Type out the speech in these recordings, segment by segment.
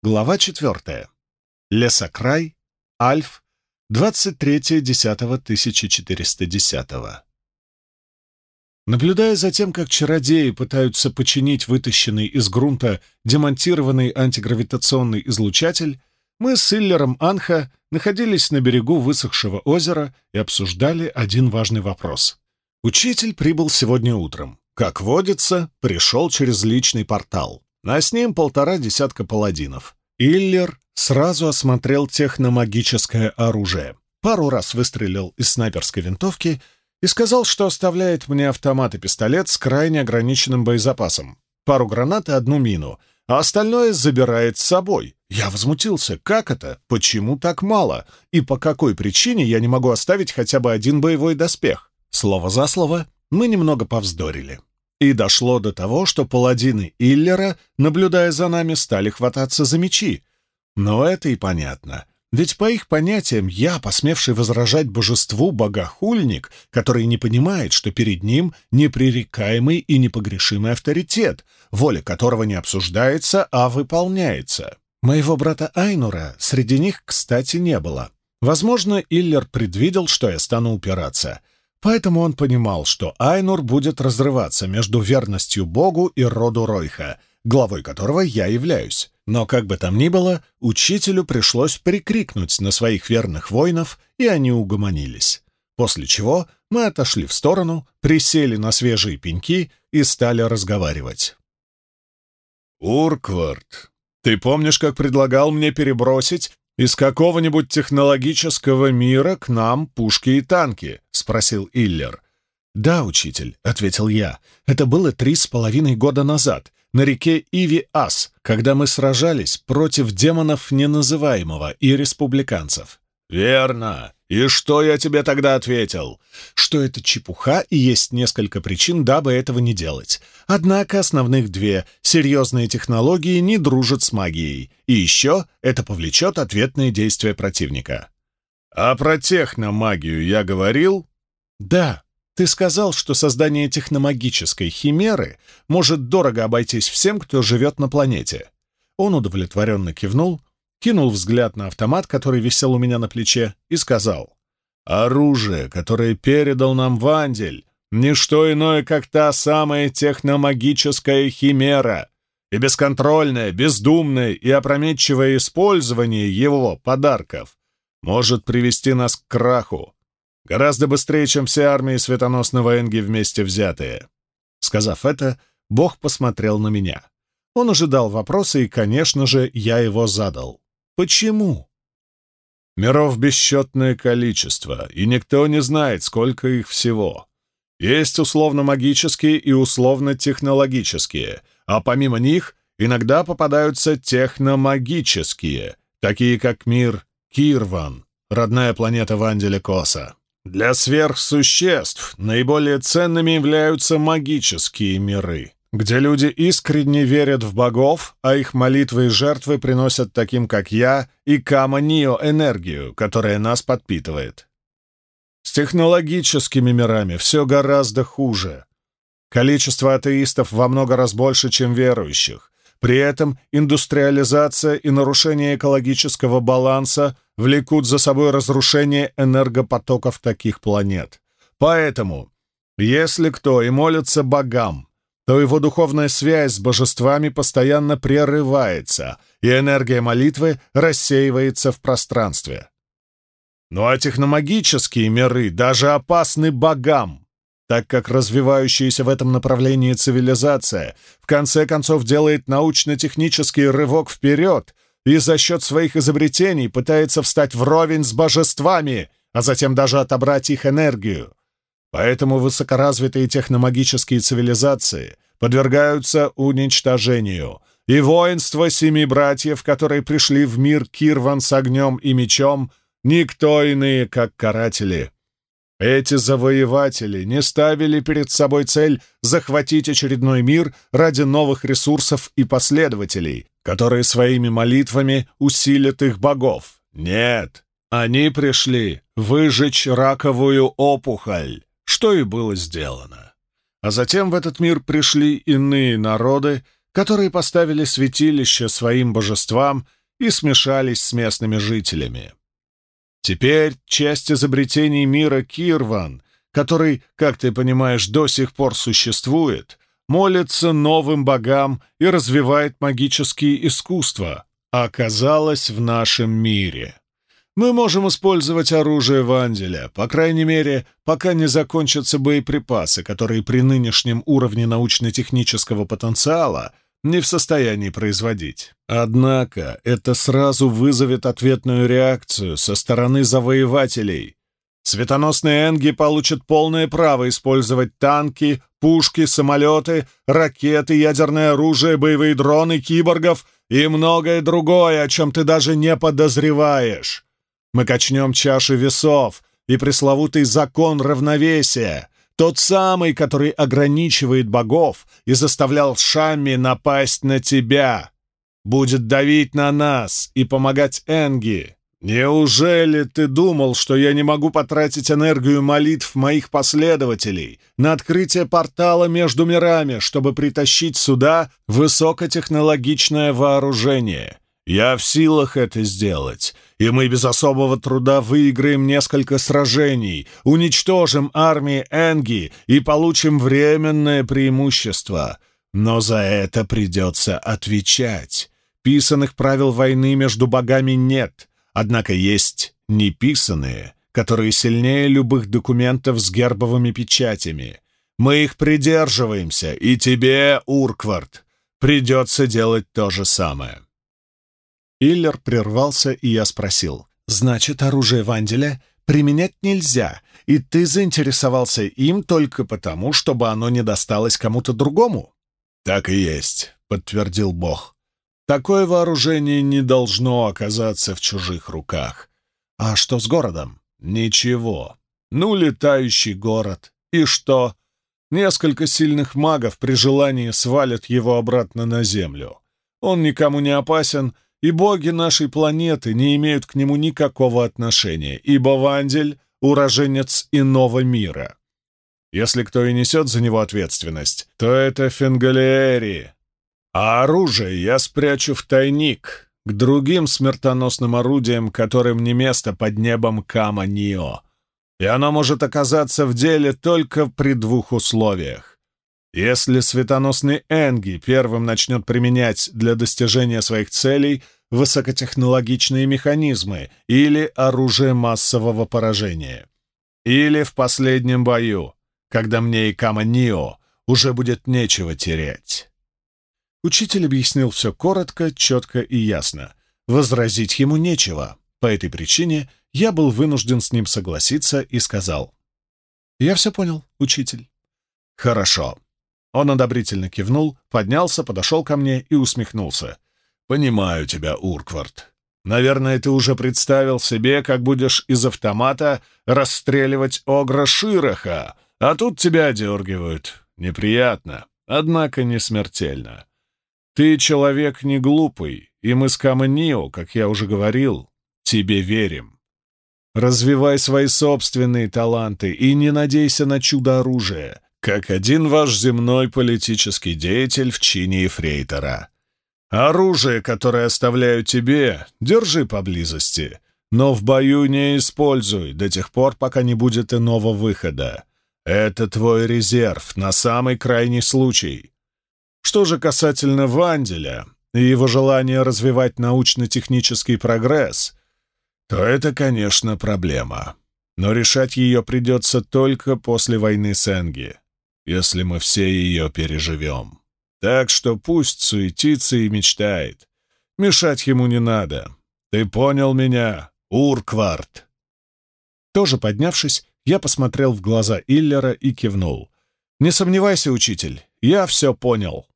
Глава 4. Лесокрай, Альф, 23.10.1410. Наблюдая за тем, как чародеи пытаются починить вытащенный из грунта демонтированный антигравитационный излучатель, мы с Иллером Анха находились на берегу высохшего озера и обсуждали один важный вопрос. Учитель прибыл сегодня утром. Как водится, пришел через личный портал а с ним полтора десятка паладинов. Иллер сразу осмотрел техномагическое оружие, пару раз выстрелил из снайперской винтовки и сказал, что оставляет мне автомат и пистолет с крайне ограниченным боезапасом, пару гранат и одну мину, а остальное забирает с собой. Я возмутился. Как это? Почему так мало? И по какой причине я не могу оставить хотя бы один боевой доспех? Слово за слово, мы немного повздорили. И дошло до того, что паладины Иллера, наблюдая за нами, стали хвататься за мечи. Но это и понятно. Ведь по их понятиям я, посмевший возражать божеству, богохульник, который не понимает, что перед ним непререкаемый и непогрешимый авторитет, воля которого не обсуждается, а выполняется. Моего брата Айнура среди них, кстати, не было. Возможно, Иллер предвидел, что я стану упираться — Поэтому он понимал, что Айнур будет разрываться между верностью Богу и роду Ройха, главой которого я являюсь. Но как бы там ни было, учителю пришлось прикрикнуть на своих верных воинов, и они угомонились. После чего мы отошли в сторону, присели на свежие пеньки и стали разговаривать. «Урквард, ты помнишь, как предлагал мне перебросить из какого-нибудь технологического мира к нам пушки и танки?» — спросил Иллер. «Да, учитель», — ответил я. «Это было три с половиной года назад, на реке Иви-Ас, когда мы сражались против демонов неназываемого и республиканцев». «Верно. И что я тебе тогда ответил?» «Что это чепуха, и есть несколько причин, дабы этого не делать. Однако основных две — серьезные технологии не дружат с магией, и еще это повлечет ответные действия противника». «А про техномагию я говорил?» «Да. Ты сказал, что создание техномагической химеры может дорого обойтись всем, кто живет на планете». Он удовлетворенно кивнул, кинул взгляд на автомат, который висел у меня на плече, и сказал, «Оружие, которое передал нам Вандель, не что иное, как та самая техномагическая химера, и бесконтрольное, бездумное и опрометчивое использование его подарков может привести нас к краху, гораздо быстрее, чем все армии светоносного Энги вместе взятые». Сказав это, Бог посмотрел на меня. Он ожидал вопроса, и, конечно же, я его задал. Почему? Миров бесчетное количество, и никто не знает, сколько их всего. Есть условно-магические и условно-технологические, а помимо них иногда попадаются техномагические, такие как мир Кирван, родная планета Ванделя Коса. Для сверхсуществ наиболее ценными являются магические миры где люди искренне верят в богов, а их молитвы и жертвы приносят таким, как я, и Кама-Нио энергию, которая нас подпитывает. С технологическими мирами все гораздо хуже. Количество атеистов во много раз больше, чем верующих. При этом индустриализация и нарушение экологического баланса влекут за собой разрушение энергопотоков таких планет. Поэтому, если кто и молится богам, то его духовная связь с божествами постоянно прерывается, и энергия молитвы рассеивается в пространстве. Ну а техномагические миры даже опасны богам, так как развивающаяся в этом направлении цивилизация в конце концов делает научно-технический рывок вперед и за счет своих изобретений пытается встать вровень с божествами, а затем даже отобрать их энергию. Поэтому высокоразвитые техномагические цивилизации подвергаются уничтожению, и воинство семи братьев, которые пришли в мир Кирван с огнем и мечом, никто иные, как каратели. Эти завоеватели не ставили перед собой цель захватить очередной мир ради новых ресурсов и последователей, которые своими молитвами усилят их богов. Нет, они пришли выжечь раковую опухоль, что и было сделано. А затем в этот мир пришли иные народы, которые поставили святилище своим божествам и смешались с местными жителями. Теперь часть изобретений мира Кирван, который, как ты понимаешь, до сих пор существует, молится новым богам и развивает магические искусства, оказалась в нашем мире. Мы можем использовать оружие Ванделя, по крайней мере, пока не закончатся боеприпасы, которые при нынешнем уровне научно-технического потенциала не в состоянии производить. Однако это сразу вызовет ответную реакцию со стороны завоевателей. Светоносные Энги получат полное право использовать танки, пушки, самолеты, ракеты, ядерное оружие, боевые дроны, киборгов и многое другое, о чем ты даже не подозреваешь. Мы качнем чаши весов, и пресловутый закон равновесия, тот самый, который ограничивает богов и заставлял Шамми напасть на тебя, будет давить на нас и помогать Энги. Неужели ты думал, что я не могу потратить энергию молитв моих последователей на открытие портала между мирами, чтобы притащить сюда высокотехнологичное вооружение? Я в силах это сделать, и мы без особого труда выиграем несколько сражений, уничтожим армии Энги и получим временное преимущество. Но за это придется отвечать. Писанных правил войны между богами нет, однако есть неписанные, которые сильнее любых документов с гербовыми печатями. Мы их придерживаемся, и тебе, Урквард, придется делать то же самое. Иллер прервался, и я спросил. «Значит, оружие Ванделя применять нельзя, и ты заинтересовался им только потому, чтобы оно не досталось кому-то другому?» «Так и есть», — подтвердил Бог. «Такое вооружение не должно оказаться в чужих руках. А что с городом?» «Ничего. Ну, летающий город. И что?» Несколько сильных магов при желании свалят его обратно на землю. Он никому не опасен, — и боги нашей планеты не имеют к нему никакого отношения, ибо Вандель — уроженец иного мира. Если кто и несет за него ответственность, то это Фенгалиэри. А оружие я спрячу в тайник к другим смертоносным орудиям, которым не место под небом Кама-Нио. И оно может оказаться в деле только при двух условиях. Если светоносный Энги первым начнет применять для достижения своих целей высокотехнологичные механизмы или оружие массового поражения. Или в последнем бою, когда мне и Кама Нио уже будет нечего терять. Учитель объяснил все коротко, четко и ясно. Возразить ему нечего. По этой причине я был вынужден с ним согласиться и сказал. «Я все понял, учитель». «Хорошо. Он одобрительно кивнул, поднялся, подошел ко мне и усмехнулся. «Понимаю тебя, Урквард. Наверное, ты уже представил себе, как будешь из автомата расстреливать Огра Широха, а тут тебя одергивают. Неприятно, однако не смертельно. Ты человек не глупый, и мы с Каманио, как я уже говорил, тебе верим. Развивай свои собственные таланты и не надейся на чудо оружия как один ваш земной политический деятель в чине эфрейтора. Оружие, которое оставляю тебе, держи поблизости, но в бою не используй до тех пор, пока не будет иного выхода. Это твой резерв на самый крайний случай. Что же касательно Ванделя и его желания развивать научно-технический прогресс, то это, конечно, проблема. Но решать ее придется только после войны с Энги если мы все ее переживем. Так что пусть суетится и мечтает. Мешать ему не надо. Ты понял меня, Урквард?» Тоже поднявшись, я посмотрел в глаза Иллера и кивнул. «Не сомневайся, учитель, я все понял».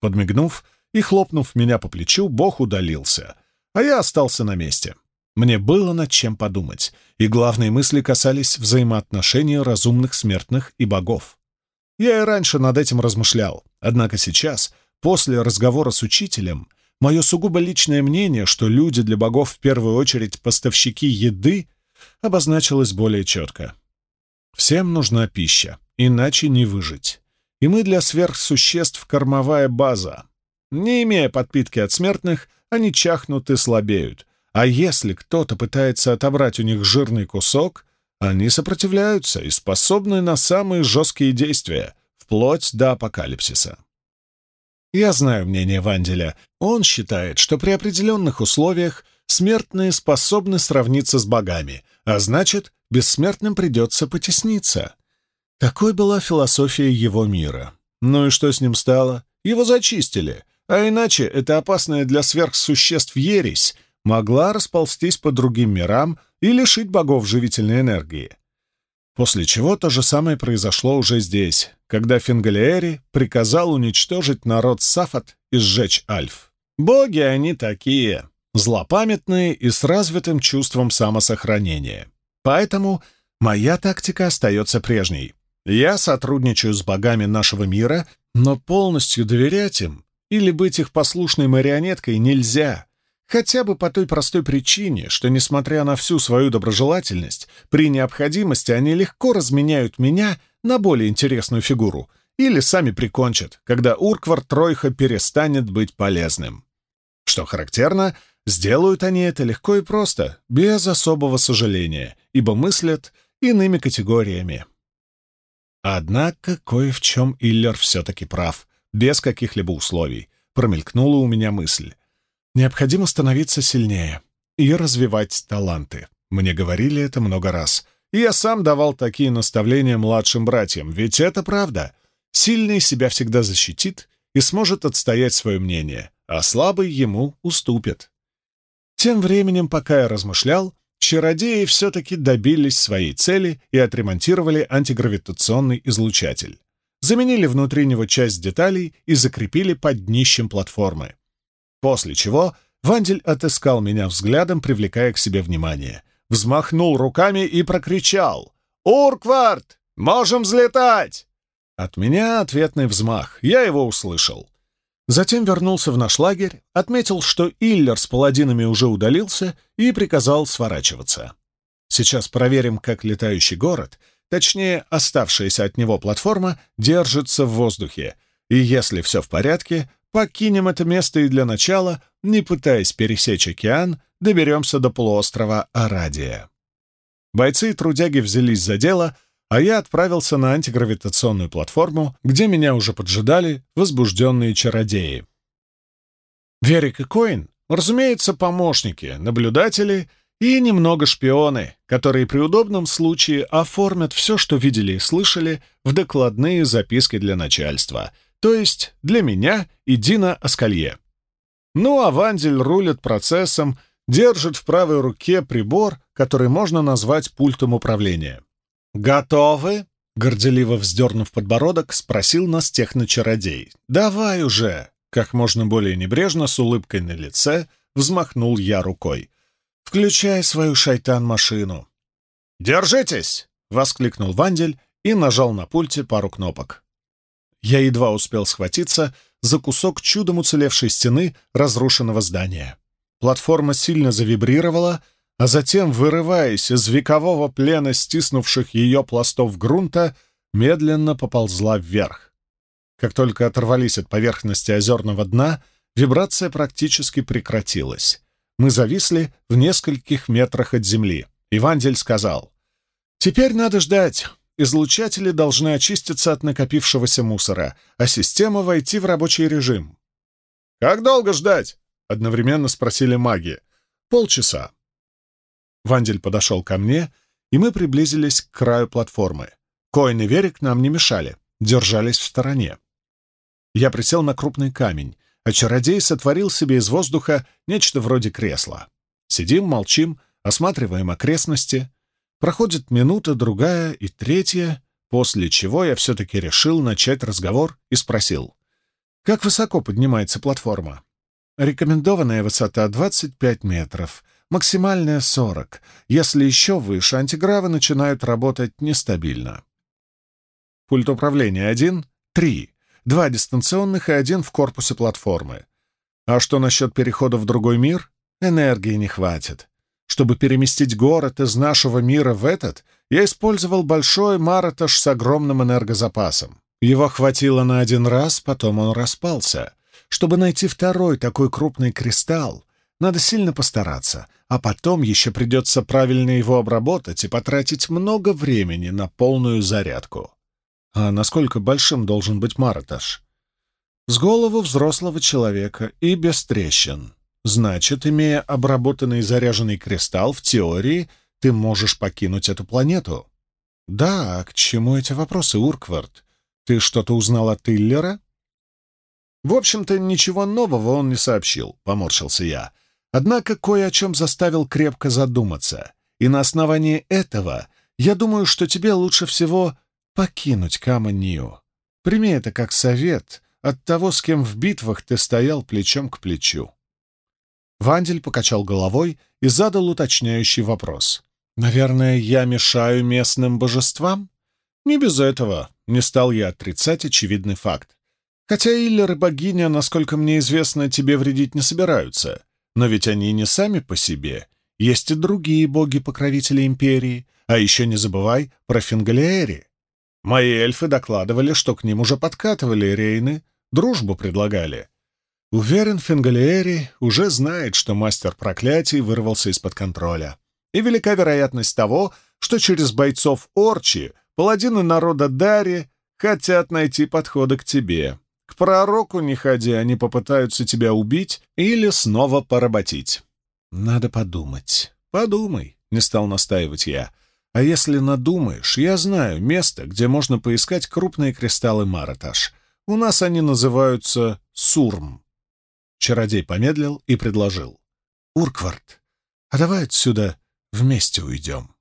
Подмигнув и хлопнув меня по плечу, Бог удалился, а я остался на месте. Мне было над чем подумать, и главные мысли касались взаимоотношений разумных смертных и богов. Я и раньше над этим размышлял, однако сейчас, после разговора с учителем, мое сугубо личное мнение, что люди для богов в первую очередь поставщики еды, обозначилось более четко. Всем нужна пища, иначе не выжить. И мы для сверхсуществ кормовая база. Не имея подпитки от смертных, они чахнут и слабеют. А если кто-то пытается отобрать у них жирный кусок, они сопротивляются и способны на самые жесткие действия, вплоть до апокалипсиса. Я знаю мнение Ванделя. Он считает, что при определенных условиях смертные способны сравниться с богами, а значит, бессмертным придется потесниться. Такой была философия его мира. Ну и что с ним стало? Его зачистили, а иначе эта опасная для сверхсуществ ересь могла расползтись по другим мирам и лишить богов живительной энергии. После чего то же самое произошло уже здесь, когда Фингалиэри приказал уничтожить народ Сафат и сжечь Альф. Боги они такие, злопамятные и с развитым чувством самосохранения. Поэтому моя тактика остается прежней. Я сотрудничаю с богами нашего мира, но полностью доверять им или быть их послушной марионеткой нельзя — Хотя бы по той простой причине, что, несмотря на всю свою доброжелательность, при необходимости они легко разменяют меня на более интересную фигуру или сами прикончат, когда Урквар Тройха перестанет быть полезным. Что характерно, сделают они это легко и просто, без особого сожаления, ибо мыслят иными категориями. Однако кое в чем Иллер все-таки прав, без каких-либо условий, промелькнула у меня мысль. Необходимо становиться сильнее и развивать таланты. Мне говорили это много раз. И я сам давал такие наставления младшим братьям, ведь это правда. Сильный себя всегда защитит и сможет отстоять свое мнение, а слабый ему уступит. Тем временем, пока я размышлял, чародеи все-таки добились своей цели и отремонтировали антигравитационный излучатель. Заменили внутри часть деталей и закрепили под днищем платформы. После чего Вандель отыскал меня взглядом, привлекая к себе внимание. Взмахнул руками и прокричал. «Урквард! Можем взлетать!» От меня ответный взмах. Я его услышал. Затем вернулся в наш лагерь, отметил, что Иллер с паладинами уже удалился и приказал сворачиваться. Сейчас проверим, как летающий город, точнее, оставшаяся от него платформа, держится в воздухе, и если все в порядке, Покинем это место и для начала, не пытаясь пересечь океан, доберемся до полуострова Арадия. Бойцы и трудяги взялись за дело, а я отправился на антигравитационную платформу, где меня уже поджидали возбужденные чародеи. Верик и Коин, разумеется, помощники, наблюдатели и немного шпионы, которые при удобном случае оформят все, что видели и слышали, в докладные записки для начальства — то есть для меня и Дина Аскалье. Ну а Вандель рулит процессом, держит в правой руке прибор, который можно назвать пультом управления. «Готовы?» — горделиво вздернув подбородок, спросил нас техночародей. «Давай уже!» — как можно более небрежно, с улыбкой на лице, взмахнул я рукой. «Включай свою шайтан-машину». «Держитесь!» — воскликнул Вандель и нажал на пульте пару кнопок. Я едва успел схватиться за кусок чудом уцелевшей стены разрушенного здания. Платформа сильно завибрировала, а затем, вырываясь из векового плена стиснувших ее пластов грунта, медленно поползла вверх. Как только оторвались от поверхности озерного дна, вибрация практически прекратилась. Мы зависли в нескольких метрах от земли. Ивандель сказал, «Теперь надо ждать. Излучатели должны очиститься от накопившегося мусора, а система войти в рабочий режим. «Как долго ждать?» — одновременно спросили маги. «Полчаса». Вандель подошел ко мне, и мы приблизились к краю платформы. Коин и Верик нам не мешали, держались в стороне. Я присел на крупный камень, а чародей сотворил себе из воздуха нечто вроде кресла. Сидим, молчим, осматриваем окрестности — Проходит минута, другая и третья, после чего я все-таки решил начать разговор и спросил. «Как высоко поднимается платформа?» «Рекомендованная высота 25 метров, максимальная 40. Если еще выше, антигравы начинают работать нестабильно». Пульт управления один, три, два дистанционных и один в корпусе платформы. А что насчет перехода в другой мир? Энергии не хватит. Чтобы переместить город из нашего мира в этот, я использовал большой маратош с огромным энергозапасом. Его хватило на один раз, потом он распался. Чтобы найти второй такой крупный кристалл, надо сильно постараться, а потом еще придется правильно его обработать и потратить много времени на полную зарядку. А насколько большим должен быть Мараташ? С голову взрослого человека и без трещин. Значит, имея обработанный заряженный кристалл, в теории ты можешь покинуть эту планету. Да, к чему эти вопросы, Урквард? Ты что-то узнал от Иллера? В общем-то, ничего нового он не сообщил, поморщился я. Однако кое о чем заставил крепко задуматься. И на основании этого я думаю, что тебе лучше всего покинуть Каманию. Прими это как совет от того, с кем в битвах ты стоял плечом к плечу. Вандель покачал головой и задал уточняющий вопрос. «Наверное, я мешаю местным божествам?» «Не без этого», — не стал я отрицать очевидный факт. «Хотя Иллер и богиня, насколько мне известно, тебе вредить не собираются. Но ведь они не сами по себе. Есть и другие боги-покровители Империи. А еще не забывай про Фингалиэри. Мои эльфы докладывали, что к ним уже подкатывали рейны, дружбу предлагали. Уверен, Фингалиери уже знает, что мастер проклятий вырвался из-под контроля. И велика вероятность того, что через бойцов Орчи паладины народа Дари хотят найти подходы к тебе. К пророку не ходи, они попытаются тебя убить или снова поработить. Надо подумать. Подумай, не стал настаивать я. А если надумаешь, я знаю место, где можно поискать крупные кристаллы Мараташ. У нас они называются Сурм. Чародей помедлил и предложил. «Урквард, а давай отсюда вместе уйдем».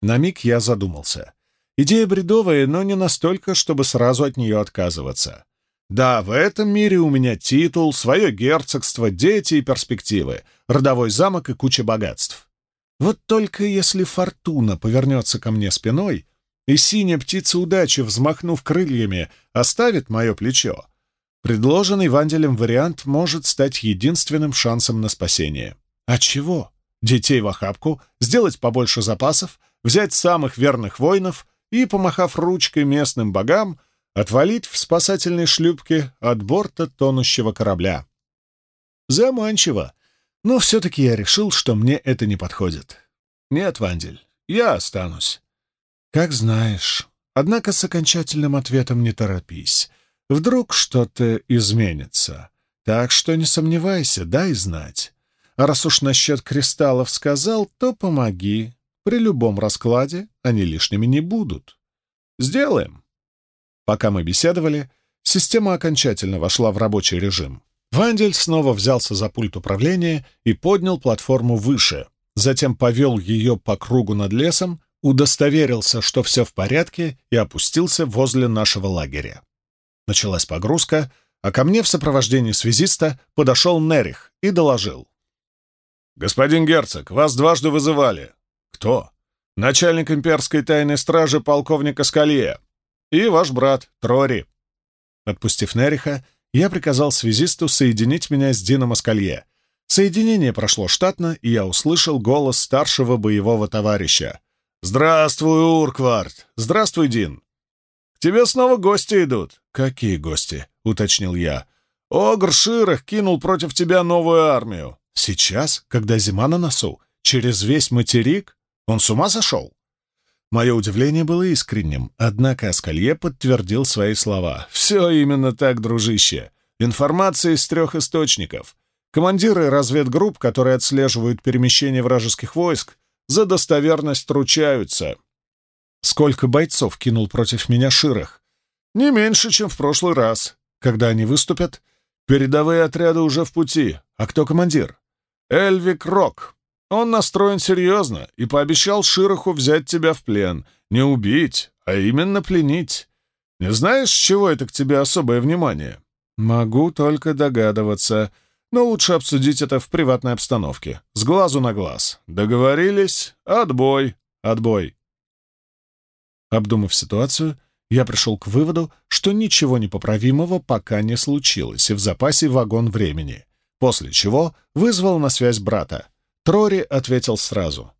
На миг я задумался. Идея бредовая, но не настолько, чтобы сразу от нее отказываться. Да, в этом мире у меня титул, свое герцогство, дети и перспективы, родовой замок и куча богатств. Вот только если фортуна повернется ко мне спиной, и синяя птица удачи, взмахнув крыльями, оставит мое плечо, Предложенный Ванделем вариант может стать единственным шансом на спасение. А чего? Детей в охапку, сделать побольше запасов, взять самых верных воинов и, помахав ручкой местным богам, отвалить в спасательной шлюпке от борта тонущего корабля. Заманчиво, но все-таки я решил, что мне это не подходит. Нет, Вандель, я останусь. Как знаешь. Однако с окончательным ответом не торопись. Вдруг что-то изменится. Так что не сомневайся, дай знать. А раз уж насчет кристаллов сказал, то помоги. При любом раскладе они лишними не будут. Сделаем. Пока мы беседовали, система окончательно вошла в рабочий режим. Вандель снова взялся за пульт управления и поднял платформу выше, затем повел ее по кругу над лесом, удостоверился, что все в порядке, и опустился возле нашего лагеря. Началась погрузка, а ко мне в сопровождении связиста подошел Нерих и доложил. «Господин герцог, вас дважды вызывали». «Кто?» «Начальник имперской тайной стражи полковника Скалье и ваш брат Трори». Отпустив Нериха, я приказал связисту соединить меня с Дином Аскалье. Соединение прошло штатно, и я услышал голос старшего боевого товарища. «Здравствуй, Урквард! Здравствуй, Дин! тебе снова гости идут». «Какие гости?» — уточнил я. «Огр Ширах кинул против тебя новую армию». «Сейчас, когда зима на носу? Через весь материк? Он с ума сошел?» Мое удивление было искренним, однако Аскалье подтвердил свои слова. «Все именно так, дружище. Информация из трех источников. Командиры разведгрупп, которые отслеживают перемещение вражеских войск, за достоверность ручаются. Сколько бойцов кинул против меня Ширах? Не меньше, чем в прошлый раз. Когда они выступят? Передовые отряды уже в пути. А кто командир? Эльвик Рок. Он настроен серьезно и пообещал Широху взять тебя в плен. Не убить, а именно пленить. Не знаешь, с чего это к тебе особое внимание? Могу только догадываться. Но лучше обсудить это в приватной обстановке. С глазу на глаз. Договорились? Отбой. Отбой. Обдумав ситуацию, я пришел к выводу, что ничего непоправимого пока не случилось, и в запасе вагон времени, после чего вызвал на связь брата. Трори ответил сразу.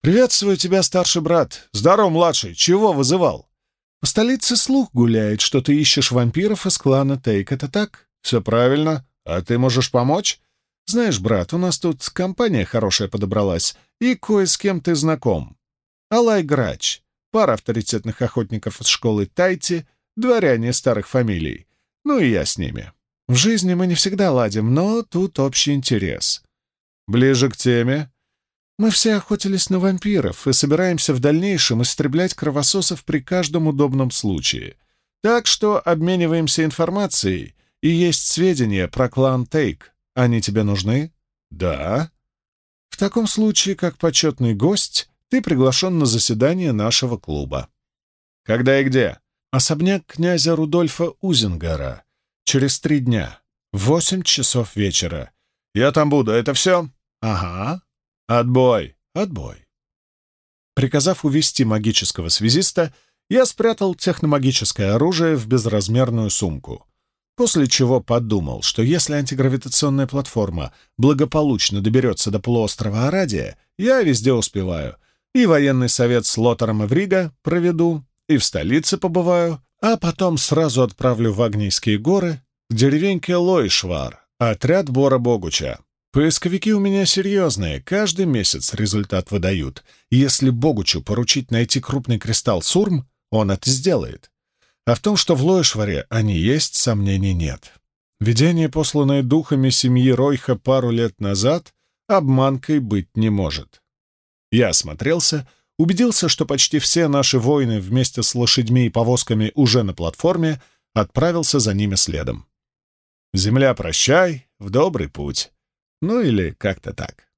«Приветствую тебя, старший брат. Здорово, младший. Чего вызывал?» «По столице слух гуляет, что ты ищешь вампиров из клана Тейк. Это так?» Все правильно. А ты можешь помочь? Знаешь, брат, у нас тут компания хорошая подобралась, и кое с кем ты знаком. Алай Грач, пара авторитетных охотников из школы Тайти, дворяне старых фамилий. Ну и я с ними. В жизни мы не всегда ладим, но тут общий интерес. Ближе к теме. Мы все охотились на вампиров и собираемся в дальнейшем истреблять кровососов при каждом удобном случае. Так что обмениваемся информацией, и есть сведения про клан Тейк. Они тебе нужны? Да. В таком случае, как почетный гость, ты приглашен на заседание нашего клуба. Когда и где? Особняк князя Рудольфа Узенгара. Через три дня. Восемь часов вечера. Я там буду. Это все? Ага. Отбой. Отбой. Приказав увести магического связиста, я спрятал техномагическое оружие в безразмерную сумку. После чего подумал, что если антигравитационная платформа благополучно доберется до полуострова Арадия, я везде успеваю. И военный совет с Лотером и Врига проведу, и в столице побываю, а потом сразу отправлю в Агнийские горы к деревеньке Лойшвар, отряд Бора Богуча. Поисковики у меня серьезные, каждый месяц результат выдают. Если Богучу поручить найти крупный кристалл Сурм, он это сделает. А в том, что в Лоешваре они есть, сомнений нет. Видение, посланное духами семьи Ройха пару лет назад, обманкой быть не может. Я осмотрелся, убедился, что почти все наши воины вместе с лошадьми и повозками уже на платформе, отправился за ними следом. «Земля, прощай, в добрый путь». Ну или как-то так.